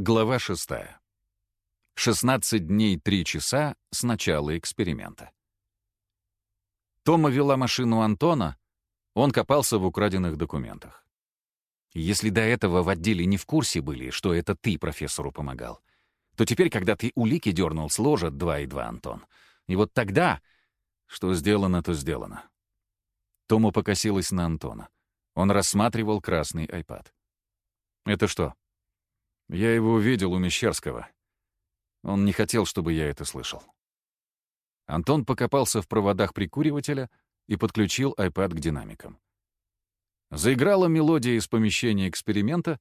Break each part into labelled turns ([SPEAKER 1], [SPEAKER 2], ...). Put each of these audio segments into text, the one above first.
[SPEAKER 1] Глава 6. 16 дней 3 часа с начала эксперимента. Тома вела машину Антона, он копался в украденных документах. Если до этого в отделе не в курсе были, что это ты профессору помогал, то теперь, когда ты улики дернул, сложат два и два, Антон. И вот тогда, что сделано, то сделано. Тома покосилась на Антона. Он рассматривал красный айпад. «Это что?» «Я его увидел у Мещерского. Он не хотел, чтобы я это слышал». Антон покопался в проводах прикуривателя и подключил iPad к динамикам. Заиграла мелодия из помещения эксперимента,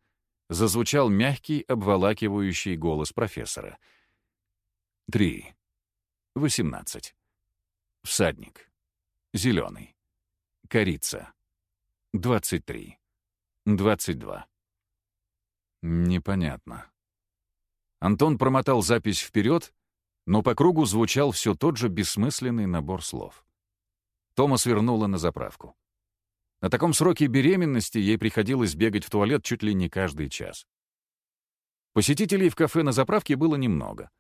[SPEAKER 1] зазвучал мягкий, обволакивающий голос профессора. «Три. Восемнадцать. Всадник. Зеленый. Корица. Двадцать три. Двадцать два». Непонятно. Антон промотал запись вперед, но по кругу звучал все тот же бессмысленный набор слов. Тома свернула на заправку. На таком сроке беременности ей приходилось бегать в туалет чуть ли не каждый час. Посетителей в кафе на заправке было немного.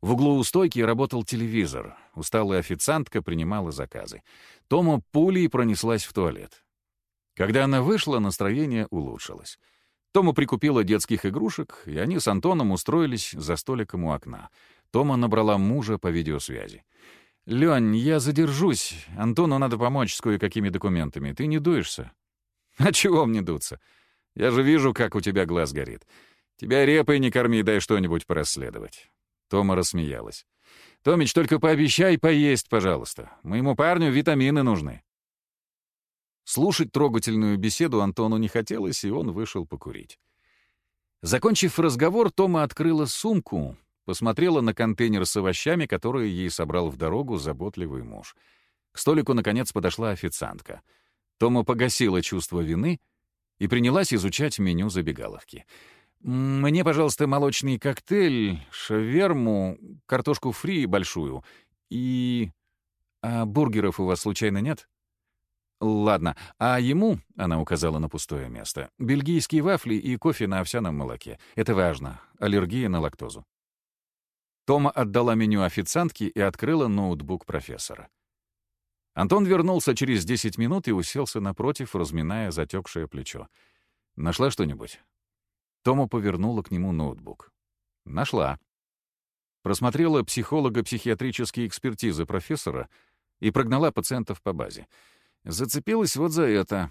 [SPEAKER 1] В углу у стойки работал телевизор. Усталая официантка принимала заказы. Тома пулей пронеслась в туалет. Когда она вышла, настроение улучшилось. Тома прикупила детских игрушек, и они с Антоном устроились за столиком у окна. Тома набрала мужа по видеосвязи. «Лёнь, я задержусь. Антону надо помочь с кое-какими документами. Ты не дуешься?» «А чего мне дуться? Я же вижу, как у тебя глаз горит. Тебя репой не корми, дай что-нибудь порасследовать». Тома рассмеялась. «Томич, только пообещай поесть, пожалуйста. Моему парню витамины нужны». Слушать трогательную беседу Антону не хотелось, и он вышел покурить. Закончив разговор, Тома открыла сумку, посмотрела на контейнер с овощами, которые ей собрал в дорогу заботливый муж. К столику, наконец, подошла официантка. Тома погасила чувство вины и принялась изучать меню забегаловки. «Мне, пожалуйста, молочный коктейль, шаверму, картошку фри большую и... А бургеров у вас случайно нет?» «Ладно, а ему, — она указала на пустое место, — бельгийские вафли и кофе на овсяном молоке. Это важно. Аллергия на лактозу». Тома отдала меню официантке и открыла ноутбук профессора. Антон вернулся через 10 минут и уселся напротив, разминая затекшее плечо. «Нашла что-нибудь?» Тома повернула к нему ноутбук. «Нашла». Просмотрела психолого-психиатрические экспертизы профессора и прогнала пациентов по базе — Зацепилась вот за это.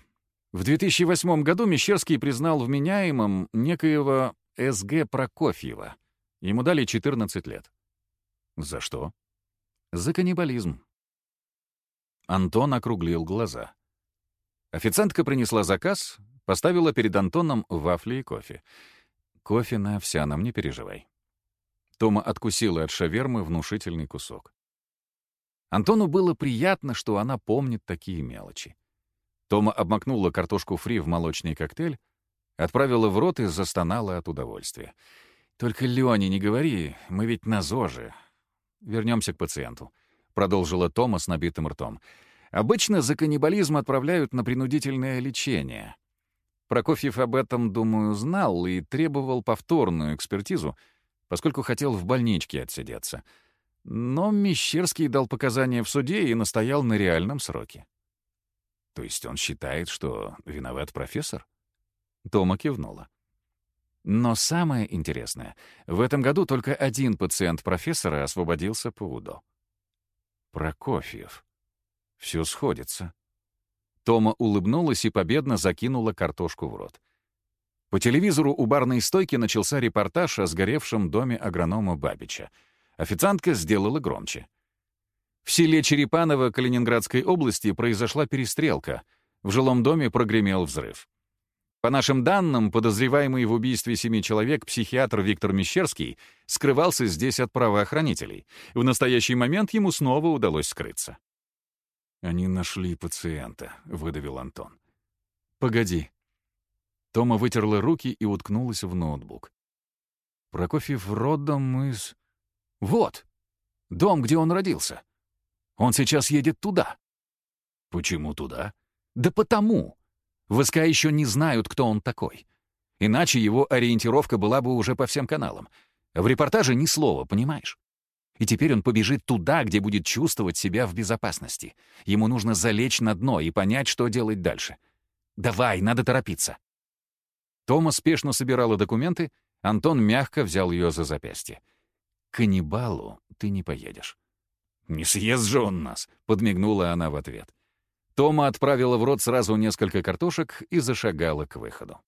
[SPEAKER 1] В 2008 году Мещерский признал вменяемым некоего С.Г. Прокофьева. Ему дали 14 лет. За что? За каннибализм. Антон округлил глаза. Официантка принесла заказ, поставила перед Антоном вафли и кофе. Кофе на овсяном, не переживай. Тома откусила от шавермы внушительный кусок. Антону было приятно, что она помнит такие мелочи. Тома обмакнула картошку фри в молочный коктейль, отправила в рот и застонала от удовольствия. «Только, Леоне, не говори, мы ведь на ЗОЖе. Вернемся к пациенту», — продолжила Тома с набитым ртом. «Обычно за каннибализм отправляют на принудительное лечение. Прокофьев об этом, думаю, знал и требовал повторную экспертизу, поскольку хотел в больничке отсидеться». Но Мещерский дал показания в суде и настоял на реальном сроке. То есть он считает, что виноват профессор? Тома кивнула. Но самое интересное, в этом году только один пациент профессора освободился по УДО. Прокофьев. Все сходится. Тома улыбнулась и победно закинула картошку в рот. По телевизору у барной стойки начался репортаж о сгоревшем доме агронома Бабича — Официантка сделала громче. В селе Черепаново Калининградской области произошла перестрелка. В жилом доме прогремел взрыв. По нашим данным, подозреваемый в убийстве семи человек психиатр Виктор Мещерский скрывался здесь от правоохранителей. В настоящий момент ему снова удалось скрыться. «Они нашли пациента», — выдавил Антон. «Погоди». Тома вытерла руки и уткнулась в ноутбук. Прокофьев родом из... Вот, дом, где он родился. Он сейчас едет туда. Почему туда? Да потому. ВСК еще не знают, кто он такой. Иначе его ориентировка была бы уже по всем каналам. В репортаже ни слова, понимаешь? И теперь он побежит туда, где будет чувствовать себя в безопасности. Ему нужно залечь на дно и понять, что делать дальше. «Давай, надо торопиться». Тома спешно собирала документы, Антон мягко взял ее за запястье. «К каннибалу ты не поедешь». «Не съест же он нас», — подмигнула она в ответ. Тома отправила в рот сразу несколько картошек и зашагала к выходу.